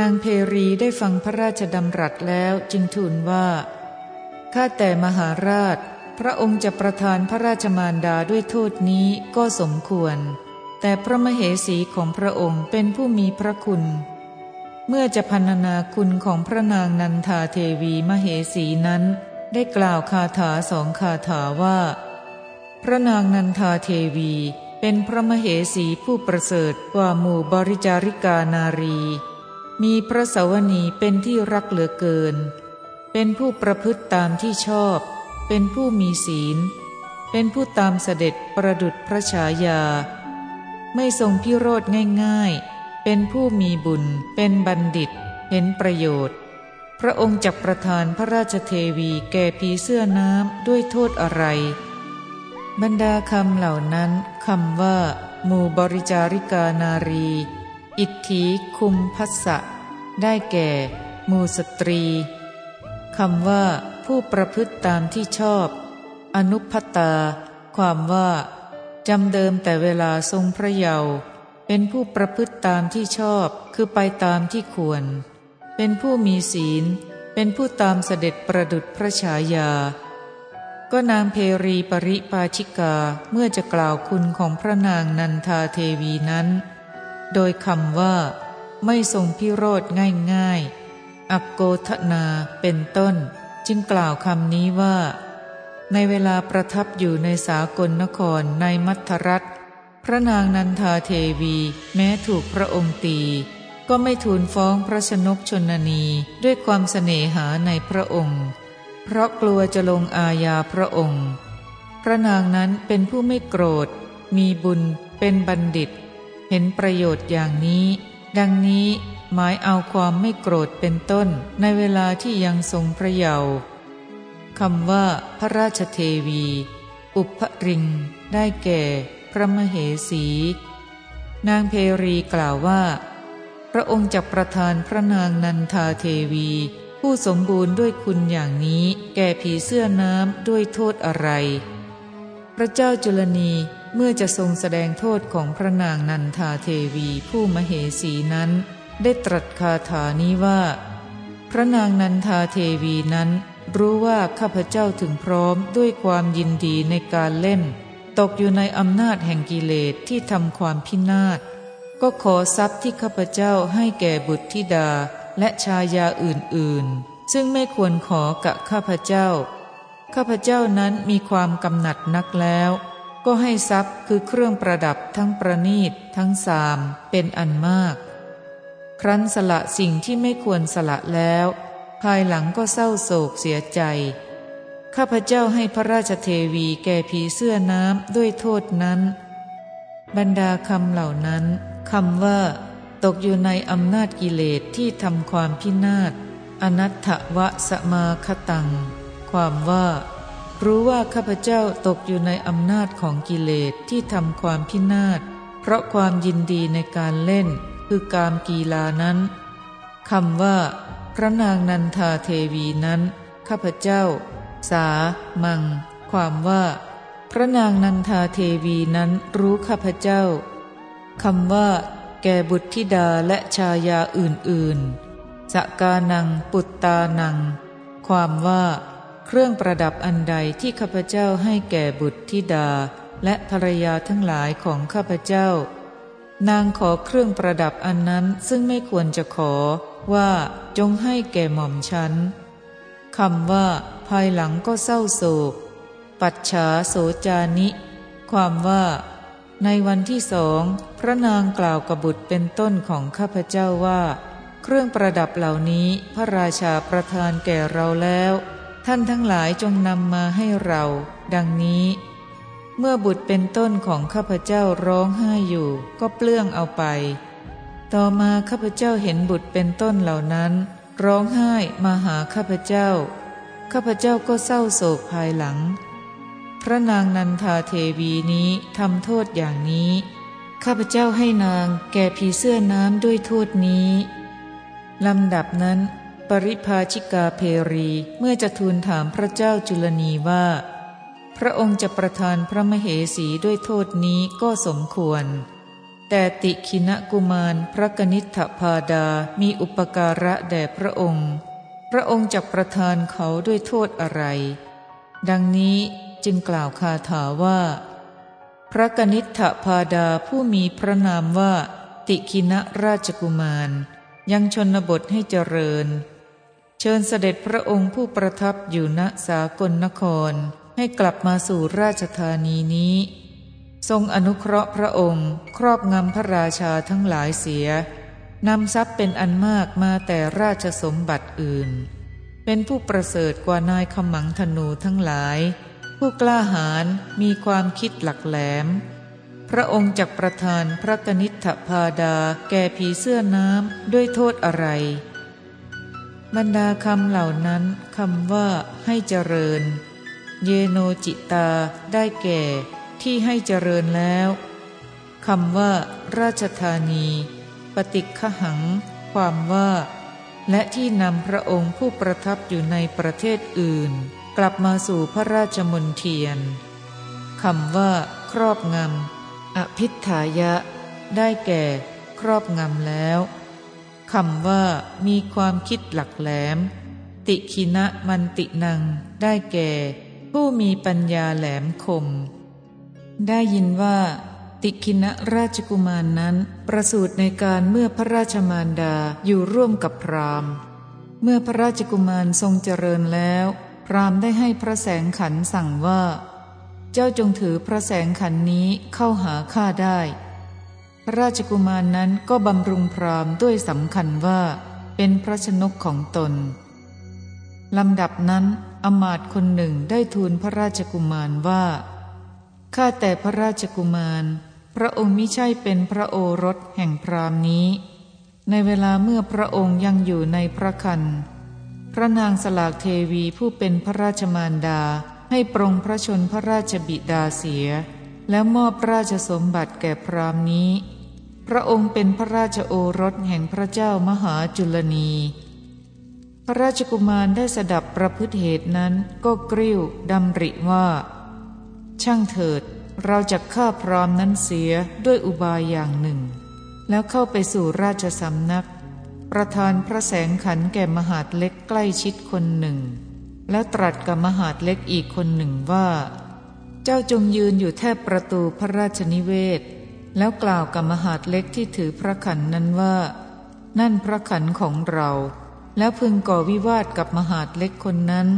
นางเพรีได้ฟังพระราชดำรัสแล้วจึงทูลว่า ข้าแต่มหาราช พระองค์จะประทานพระราชมารดาด้วยโทษนี้ก็สมควร แต่พระมเหสีของพระองค์เป็นผู้มีพระคุณ เมื่อจะพันนาคุณของพระนางนันทาเทวีมเหสีนั้น ได้กล่าวคาถาสองคาถาว่า พระนางนันทาเทวีเป็นพระมเหสีผู้ประเสริฐกว่าหมู่บริจาริกานารี มีพระสวนีเป็นที่รักเหลือเกิน เป็นผู้ประพฤติตามที่ชอบ เป็นผู้มีศีล เป็นผู้ตามเสด็จประดุษพระฉายา ไม่ทรงพิโรธง่ายๆ เป็นผู้มีบุญ เป็นบัณฑิต เห็นประโยชน์ พระองค์จักประทานพระราชเทวีแก่ผีเสื้อน้ำด้วยโทษอะไร บรรดาคำเหล่านั้นคำว่าหมู่บริจาริกานารี อิทธิคุมพัสสะได้แก่มูสตรีคำว่าผู้ประพฤติตามที่ชอบ อนุพัตา ความว่าจำเดิมแต่เวลาทรงพระเยาว์เป็นผู้ประพฤติตามที่ชอบคือไปตามที่ควร เป็นผู้มีศีล เป็นผู้ตามเสด็จประดุษพระฉายา ก็นางเพรีปริปาชิกาเมื่อจะกล่าวคุณของพระนางนันทาเทวีนั้น โดยคำว่า ไม่ทรงพิโรธง่ายๆ อัปโกทนาเป็นต้น จึงกล่าวคำนี้ว่า ในเวลาประทับอยู่ในสากลนครในมัทรัฐ พระนางนันทาเทวีแม้ถูกพระองค์ตี ก็ไม่ทูลฟ้องพระชนกชนนีด้วยความเสน่หาในพระองค์ เพราะกลัวจะลงอาญาพระองค์ พระนางนั้นเป็นผู้ไม่โกรธ มีบุญเป็นบัณฑิต เห็นประโยชน์อย่างนี้ ดังนี้หมายเอาความไม่โกรธเป็นต้นในเวลาที่ยังทรงพระเยาว์คำว่า พระราชเทวี อุปริง ได้แก่ พระมเหสี นางเพรีกล่าวว่า พระองค์จักประทานพระนางนันทาเทวี ผู้สมบูรณ์ด้วยคุณอย่างนี้ แก่ผีเสื้อน้ำด้วยโทษอะไร พระเจ้าจุลนี เมื่อจะทรงแสดงโทษของพระนางนันทาเทวีผู้มเหสีนั้น ได้ตรัสคาถานี้ว่า พระนางนันทาเทวีนั้น รู้ว่าข้าพเจ้าถึงพร้อมด้วยความยินดีในการเล่น ตกอยู่ในอำนาจแห่งกิเลสที่ทำความพินาศก็ขอทรัพย์ที่ข้าพเจ้าให้แก่บุตรธิดาและชายาอื่นๆ ซึ่งไม่ควรขอกับข้าพเจ้า ข้าพเจ้านั้นมีความกำหนัดนักแล้ว ก็ให้ทรัพย์คือเครื่องประดับทั้งประนีตทั้งสามเป็นอันมาก ครั้นสละสิ่งที่ไม่ควรสละแล้ว ภายหลังก็เศร้าโศกเสียใจ ข้าพเจ้าให้พระราชเทวีแก่ผีเสื้อน้ำด้วยโทษนั้น บรรดาคำเหล่านั้นคำว่า ตกอยู่ในอำนาจกิเลสที่ทำความพินาศอนัตถวะสมาคตัง ความว่า รู้ว่าข้าพเจ้าตกอยู่ในอำนาจของกิเลสที่ทำความพินาศ เพราะความยินดีในการเล่น คือการกีฬานั้นคำว่า พระนางนันทาเทวีนั้น ข้าพเจ้า สา มัง ความว่า พระนางนันทาเทวีนั้นรู้ข้าพเจ้าคำว่า แก่บุตรธิดาและชายาอื่นๆสกานังปุตตานัง ความว่า เครื่องประดับอันใดที่ข้าพเจ้าให้แก่บุตรธิดาและภรรยาทั้งหลายของข้าพเจ้า นางขอเครื่องประดับอันนั้นซึ่งไม่ควรจะขอว่าจงให้แก่หม่อมฉันคำว่า ภายหลังก็เศร้าโศก ปัจฉาโสจานิ ความว่า ในวันที่สองพระนางกล่าวกับบุตรเป็นต้นของข้าพเจ้าว่า เครื่องประดับเหล่านี้พระราชาประทานแก่เราแล้ว ท่านทั้งหลายจงนำมาให้เรา ดังนี้ เมื่อบุตรเป็นต้นของข้าพเจ้าร้องไห้อยู่ ก็เปลื้องเอาไป ต่อมาข้าพเจ้าเห็นบุตรเป็นต้นเหล่านั้น ร้องไห้มาหาข้าพเจ้า ข้าพเจ้าก็เศร้าโศกภายหลัง พระนางนันทาเทวีนี้ทำโทษอย่างนี้ ข้าพเจ้าให้นางแก่ผีเสื้อน้ำด้วยโทษนี้ลำดับนั้น ปริภาชิกาเพรีเมื่อจะทูลถามพระเจ้าจุลนีว่า พระองค์จะประทานพระมเหสีด้วยโทษนี้ก็สมควร แต่ติคินกุมารพระกนิษฐพาดามีอุปการะแด่พระองค์ พระองค์จักประทานเขาด้วยโทษอะไร ดังนี้จึงกล่าวคาถาว่า พระกนิษฐพาดาผู้มีพระนามว่า ติคินราชกุมารยังชนบทให้เจริญ เชิญเสด็จพระองค์ผู้ประทับอยู่ณสากลนครให้กลับมาสู่ราชธานีนี้ ทรงอนุเคราะห์พระองค์ ครอบงำพระราชาทั้งหลายเสียนำทรัพย์เป็นอันมากมาแต่ราชสมบัติอื่น เป็นผู้ประเสริฐกว่านายขมังธนูทั้งหลาย ผู้กล้าหาญมีความคิดหลักแหลม พระองค์จักประทานพระกนิษฐพาดาแก่ผีเสื้อน้ำด้วยโทษอะไร บรรดาคำเหล่านั้นคำว่าให้เจริญ เยโนจิตาได้แก่ที่ให้เจริญแล้วคำว่า ราชธานี ปฏิคหัง ความว่า และที่นำพระองค์ผู้ประทับอยู่ในประเทศอื่น กลับมาสู่พระราชมนเทียนคำว่า ครอบงำอภิธายะ ได้แก่ ครอบงำแล้ว คำว่ามีความคิดหลักแหลม ติคินะมันตินัง ได้แก่ ผู้มีปัญญาแหลมคม ได้ยินว่า ติคินะราชกุมารนนั้น ประสูติในการเมื่อพระราชมารดาอยู่ร่วมกับพราหมณ์ เมื่อพระราชกุมารทรงเจริญแล้ว พราหมณ์ได้ให้พระแสงขันสั่งว่า เจ้าจงถือพระแสงขันนี้เข้าหาข้าได้ พระราชกุมารนนั้นก็บำรุงพรามด้วยสำคัญว่าเป็นพระชนกของตนลำดับนั้นอมาตคนหนึ่งได้ทูลพระราชกุมารว่า ข้าแต่พระราชกุมาร พระองค์มิใช่เป็นพระโอรสแห่งพรามนี้ ในเวลาเมื่อพระองค์ยังอยู่ในพระคัน พระนางสลากเทวีผู้เป็นพระราชมารดาให้ปรงพระชนพระราชบิดาเสีย แล้วมอบราชสมบัติแก่พรามนี้ พระองค์เป็นพระราชโอรสแห่งพระเจ้ามหาจุลนี พระราชกุมารได้สดับประพฤติเหตุนั้นก็กริ้วดำริว่า ช่างเถิด เราจะฆ่าพรอมนั้นเสียด้วยอุบายอย่างหนึ่ง แล้วเข้าไปสู่ราชสำนัก ประธานพระแสงขันแก่มหาดเล็กใกล้ชิดคนหนึ่ง แล้วตรัสกับมหาดเล็กอีกคนหนึ่งว่า จ้าจงยืนอยู่แทบประตูพระราชนิเวศ แล้วกล่าวกับมหาดเล็กที่ถือพระขันนั้นว่า นั่นพระขันของเรา แล้วพึงก่อวิวาทกับมหาดเล็กคนนั้น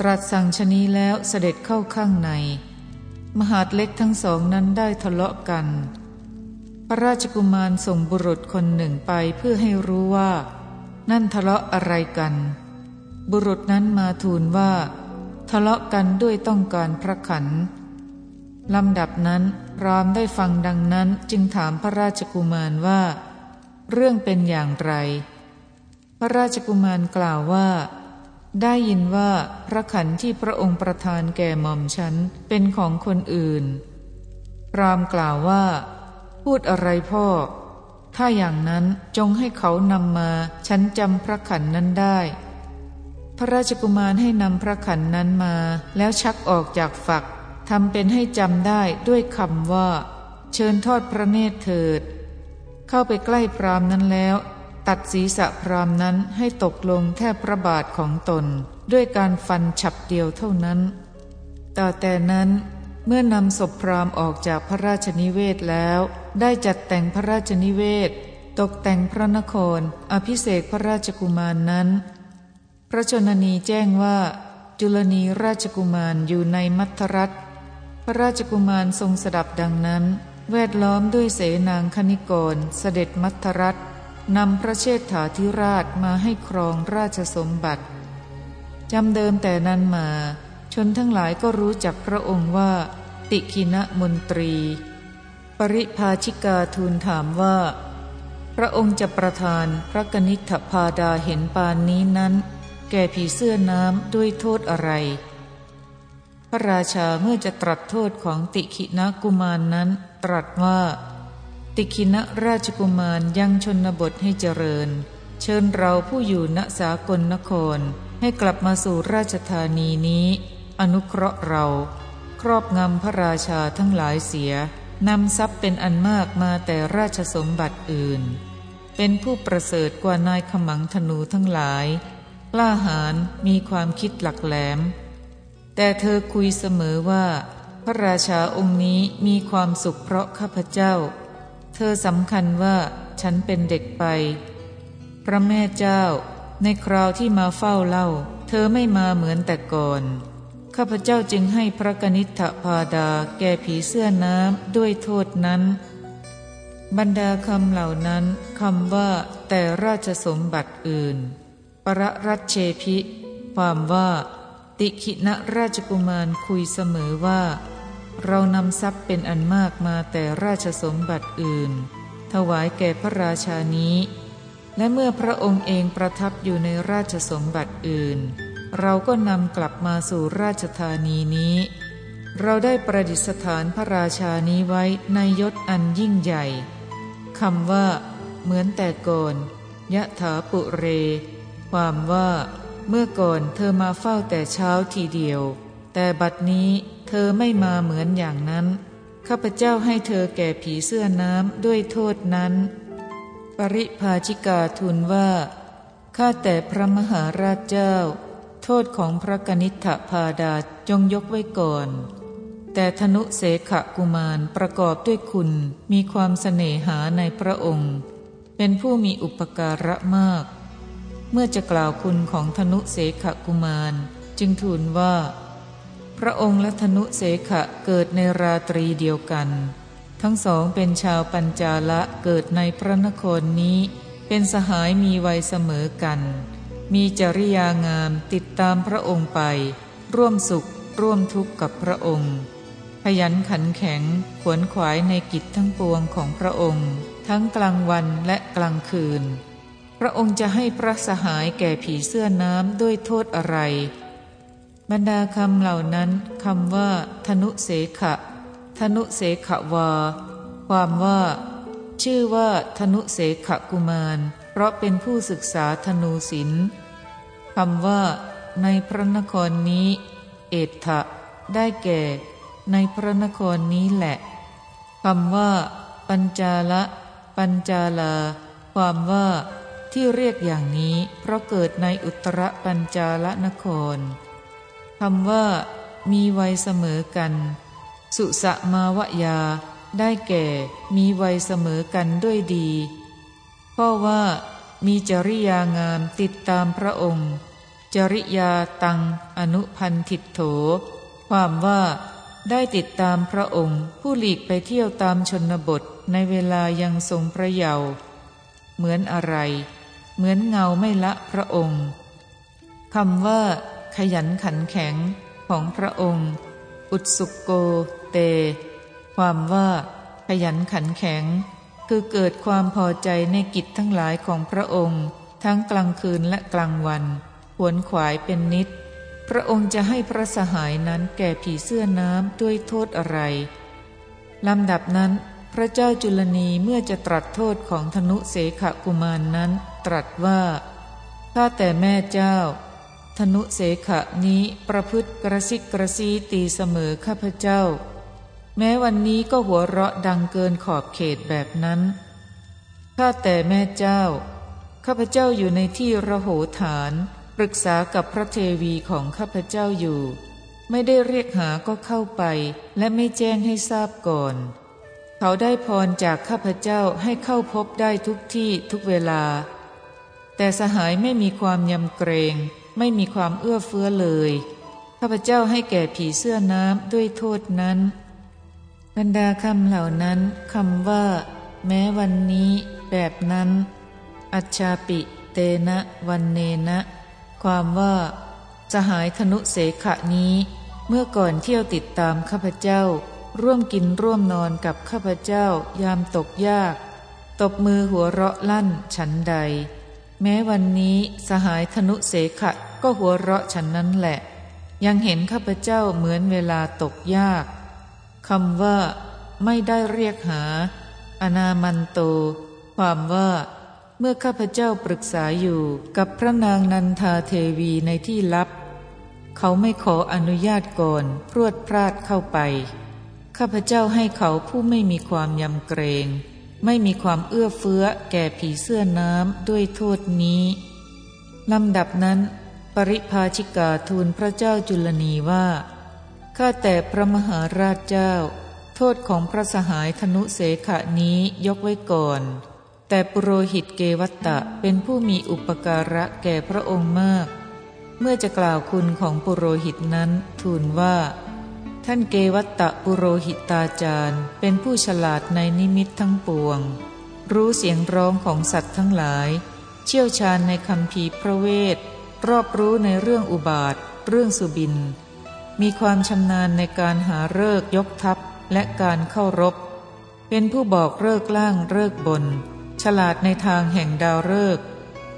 ตรัสสั่งชนีแล้วเสด็จเข้าข้างใน มหาดเล็กทั้งสองนั้นได้ทะเลาะกัน พระราชกุมารส่งบุรุษคนหนึ่งไปเพื่อให้รู้ว่า นั่นทะเลาะอะไรกัน บุรุษนั้นมาทูลว่า ทะเลาะกันด้วยต้องการพระขันลำดับนั้นรามได้ฟังดังนั้นจึงถามพระราชกุมารว่า เรื่องเป็นอย่างไร พระราชกุมารกล่าวว่า ได้ยินว่าพระขันที่พระองค์ประทานแก่หม่อมฉันเป็นของคนอื่น พรามกล่าวว่า พูดอะไรพ่อ ถ้าอย่างนั้นจงให้เขานำมา ฉันจำพระขันนั้นได้ พระราชกุมารให้นำพระขันนั้นมา แล้วชักออกจากฝักทำเป็นให้จำได้ด้วยคำว่า เชิญทอดพระเนตรเถิด เข้าไปใกล้พรามนั้นแล้ว ตัดศีรษะพรามนั้นให้ตกลงแทบพระบาทของตน ด้วยการฟันฉับเดียวเท่านั้น ต่อแต่นั้นเมื่อนำศพพรามออกจากพระราชนิเวศแล้ว ได้จัดแต่งพระราชนิเวศ ตกแต่งพระนคร อภิเษกพระราชกุมารนนั้น พระชนนีแจ้งว่า จุลนีราชกุมารอยู่ในมัทรัฐพระราชกุมารทรงสดับดังนั้น แวดล้อมด้วยเสนางคณิกร เสด็จมัทรัฐนำพระเชษฐาธิราชมาให้ครองราชสมบัติจำเดิมแต่นั้นมา ชนทั้งหลายก็รู้จักพระองค์ว่า ติคินะมนตรี ปริภาชิกาทูลถามว่า พระองค์จะประทานพระกนิษฐพาดาเห็นปานนี้นั้น แก่ผีเสื้อน้ำด้วยโทษอะไร พระราชาเมื่อจะตรัสโทษของติคินกุมารนนั้น ตรัสว่า ติคินราชกุมารยังชนบทให้เจริญ เชิญเราผู้อยู่ณสากลนคร ให้กลับมาสู่ราชธานีนี้ อนุเคราะห์เรา ครอบงำพระราชาทั้งหลายเสียนำทรัพย์เป็นอันมากมาแต่ราชสมบัติอื่น เป็นผู้ประเสริฐกว่านายขมังธนูทั้งหลาย กล้าหาญมีความคิดหลักแหลม แต่เธอคุยเสมอว่า พระราชาองค์นี้มีความสุขเพราะข้าพเจ้า เธอสำคัญว่าฉันเป็นเด็กไป พระแม่เจ้า ในคราวที่มาเฝ้าเล่า เธอไม่มาเหมือนแต่ก่อน ข้าพเจ้าจึงให้พระกนิษฐพาดาแก่ผีเสื้อน้ำด้วยโทษนั้นบรรดาคำเหล่านั้นคำว่าแต่ราชสมบัติอื่น ประรัชเชพิ ความว่า ติขิณราชกุมารคุยเสมอว่า เรานำทรัพย์เป็นอันมากมาแต่ราชสมบัติอื่น ถวายแก่พระราชานี้ และเมื่อพระองค์เองประทับอยู่ในราชสมบัติอื่น เราก็นำกลับมาสู่ราชธานีนี้ เราได้ประดิษฐานพระราชานี้ไว้ในยศอันยิ่งใหญ่คำว่า เหมือนแต่ก่อนยะถาปุเร ความว่าเมื่อก่อนเธอมาเฝ้าแต่เช้าทีเดียว แต่บัดนี้เธอไม่มาเหมือนอย่างนั้น ข้าพเจ้าให้เธอแก่ผีเสื้อน้ำด้วยโทษนั้น ปริภาชิกาทูลว่า ข้าแต่พระมหาราชเจ้า โทษของพระกนิษฐพาดาจงยกไว้ก่อน แต่ธนุเสขกุมารประกอบด้วยคุณมีความเสน่หาในพระองค์ เป็นผู้มีอุปการะมาก เมื่อจะกล่าวคุณของธนุเสขกุมาร จึงทูลว่า พระองค์และธนุเสขะเกิดในราตรีเดียวกัน ทั้งสองเป็นชาวปัญจาละเกิดในพระนครนี้ เป็นสหายมีวัยเสมอกัน มีจริยางามติดตามพระองค์ไป ร่วมสุขร่วมทุกข์กับพระองค์ขยันขันแข็งขวนขวายในกิจทั้งปวงของพระองค์ ทั้งกลางวันและกลางคืน พระองค์จะให้พระสหายแก่ผีเสื้อน้ำด้วยโทษอะไร บรรดาคำเหล่านั้นคำว่า ธนุเสขะ ธนุเสขวา ความว่า ชื่อว่าธนุเสขกุมาร เพราะเป็นผู้ศึกษาธนูศิลป์คำว่า ในพระนครนี้ เอถะได้แก่ ในพระนครนี้แหละคำว่า ปัญจาละ ปัญจาลา ความว่า ที่เรียกอย่างนี้เพราะเกิดในอุตรปัญจาละนครคำว่า มีวัยเสมอกัน สุสมาวะยา ได้แก่มีวัยเสมอกันด้วยดีเพ่อว่า มีจริยางามติดตามพระองค์ จริยาตังอนุพันธิโถ ความว่าได้ติดตามพระองค์ ผู้หลีกไปเที่ยวตามชนบทในเวลายังทรงพระเยาว์เหมือนอะไร เหมือนเงาไม่ละพระองค์คำว่า ขยันขันแข็งของพระองค์ อุสุโกเต ความว่า ขยันขันแข็ง คือเกิดความพอใจในกิจทั้งหลายของพระองค์ ทั้งกลางคืนและกลางวันขวนขวายเป็นนิด พระองค์จะให้พระสหายนั้นแก่ผีเสื้อน้ำด้วยโทษอะไรลำดับนั้น พระเจ้าจุลนีเมื่อจะตรัสโทษของธนุเสขกุมารนนั้น ตรัสว่าข้าแต่แม่เจ้า ธนุเสขนี้ประพฤติกระซิกกระซีตีเสมอข้าพเจ้า แม้วันนี้ก็หัวเราะดังเกินขอบเขตแบบนั้นข้าแต่แม่เจ้า ข้าพเจ้าอยู่ในที่ระโหฐาน ปรึกษากับพระเทวีของข้าพเจ้าอยู่ ไม่ได้เรียกหาก็เข้าไป และไม่แจ้งให้ทราบก่อนเขาได้พรจากข้าพเจ้าให้เข้าพบได้ทุกที่ทุกเวลา แต่สหายไม่มีความยำเกรง ไม่มีความเอื้อเฟื้อเลย ข้าพเจ้าให้แก่ผีเสื้อน้ำด้วยโทษนั้น บรรดาคำเหล่านั้นคำว่า แม้วันนี้ แบบนั้น อัจฉาปิ เตนะวันเนนะ ความว่า สหายธนุเสขะนี้ เมื่อก่อนเที่ยวติดตามข้าพเจ้า ร่วมกินร่วมนอนกับข้าพเจ้า ยามตกยาก ตบมือหัวเราะลั่นฉันใด แม้วันนี้สหายธนุเสขะก็หัวเราะฉันนั้นแหละ ยังเห็นข้าพเจ้าเหมือนเวลาตกยากคำว่า ไม่ได้เรียกหา อนามันโต ความว่า เมื่อข้าพเจ้าปรึกษาอยู่กับพระนางนันทาเทวีในที่ลับ เขาไม่ขออนุญาตก่อนพรวดพลาดเข้าไป ข้าพเจ้าให้เขาผู้ไม่มีความยำเกรง ไม่มีความเอื้อเฟื้อแก่ผีเสื้อน้ำด้วยโทษนี้ลำดับนั้น ปริภาชิกาทูลพระเจ้าจุลนีว่าข้าแต่พระมหาราชเจ้า โทษของพระสหายธนุเสขะนี้ยกไว้ก่อน แต่ปุโรหิตเกวัตตะเป็นผู้มีอุปการะแก่พระองค์มาก เมื่อจะกล่าวคุณของปุโรหิตนั้นทูลว่า ท่านเกวัตตะปุโรหิตาจารย์ เป็นผู้ฉลาดในนิมิตทั้งปวง รู้เสียงร้องของสัตว์ทั้งหลาย เชี่ยวชาญในคำพีพระเวท รอบรู้ในเรื่องอุบาท เรื่องสุบิน มีความชำนาญในการหาเลิกยกทัพและการเข้ารบ เป็นผู้บอกเลิกล่างเลิกบน ฉลาดในทางแห่งดาวเลิก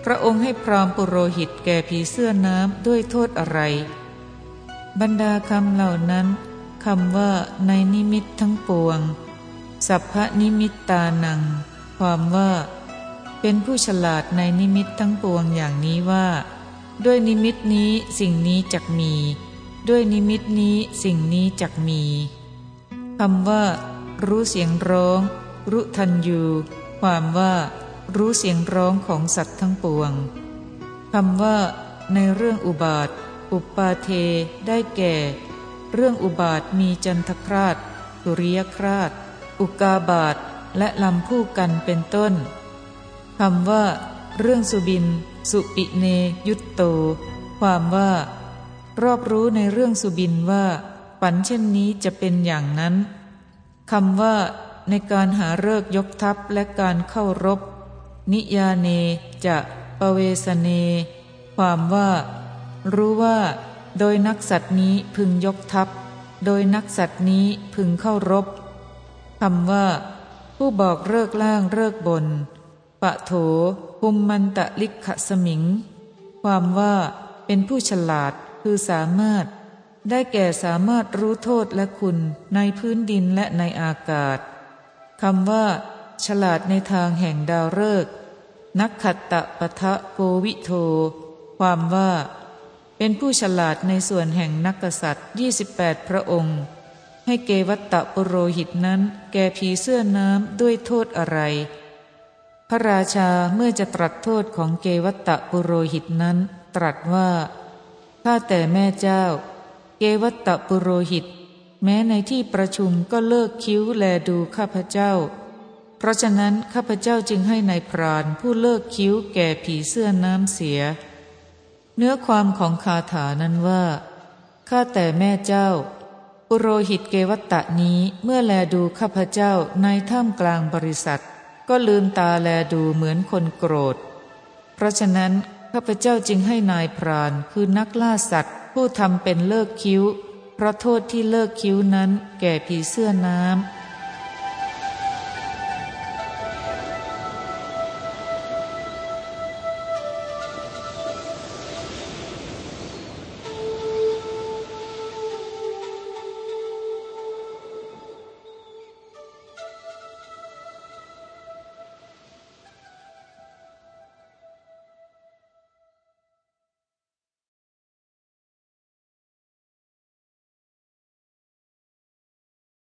พระองค์ให้พราหมณ์ปุโรหิตแก่ผีเสื้อน้ำด้วยโทษอะไร บรรดาคำเหล่านั้น คำว่าในนิมิตทั้งปวง สัพพนิมิตตานัง ความว่า เป็นผู้ฉลาดในนิมิตทั้งปวงอย่างนี้ว่า ด้วยนิมิตนี้สิ่งนี้จักมี ด้วยนิมิตนี้สิ่งนี้จักมีคำว่า รู้เสียงร้อง รุทันยูความว่า รู้เสียงร้องของสัตว์ทั้งปวงคำว่า ในเรื่องอุบาท อุปปาเท ได้แก่ เรื่องอุบาทมีจันทคราชสุริยคราช อุกาบาทและลำผู้กันเป็นต้นคำว่า เรื่องสุบิน สุปิเนยุตโต ความว่า รอบรู้ในเรื่องสุบินว่าฝันเช่นนี้จะเป็นอย่างนั้นคำว่า ในการหาเลิกยกทัพและการเข้ารบ นิยาเนจะปเวสเน ความว่า รู้ว่า โดยนักสัตว์นี้พึงยกทัพ โดยนักสัตว์นี้พึงเข้ารบคำว่า ผู้บอกเลิกล่างเลิกบน ปะโถหุมมันตะลิกขสมิง ความว่าเป็นผู้ฉลาดคือสามารถ ได้แก่สามารถรู้โทษและคุณในพื้นดินและในอากาศคำว่า ฉลาดในทางแห่งดาวฤกษ์นักขัตตะปะทะโกวิโท ความว่า เป็นผู้ฉลาดในส่วนแห่งนักษัตริย์ 28 พระองค์ ให้เกวัตตะปุโรหิตนั้น แก่ผีเสื้อน้ำด้วยโทษอะไร พระราชาเมื่อจะตรัสโทษของเกวัตตะปุโรหิตนั้น ตรัสว่าข้าแต่แม่เจ้า เกวัตตะปุโรหิต แม้ในที่ประชุมก็เลิกคิ้วแลดูข้าพเจ้า เพราะฉะนั้นข้าพเจ้าจึงให้ในายพรานผู้เลิกคิ้วแก่ผีเสื้อน้ำเสีย เนื้อความของคาถานั้นว่า ข้าแต่แม่เจ้า ปุโรหิตเกวัตตะนี้เมื่อแลดูข้าพเจ้าในถ้ำกลางบริษัท ก็ลืมตาแลดูเหมือนคนโกรธ เพราะฉะนั้นข้าพเจ้าจึงให้นายพรานคือนักล่าสัตว์ ผู้ทำเป็นเลิกคิ้ว เพราะโทษที่เลิกคิ้วนั้นแก่ผีเสื้อน้ำ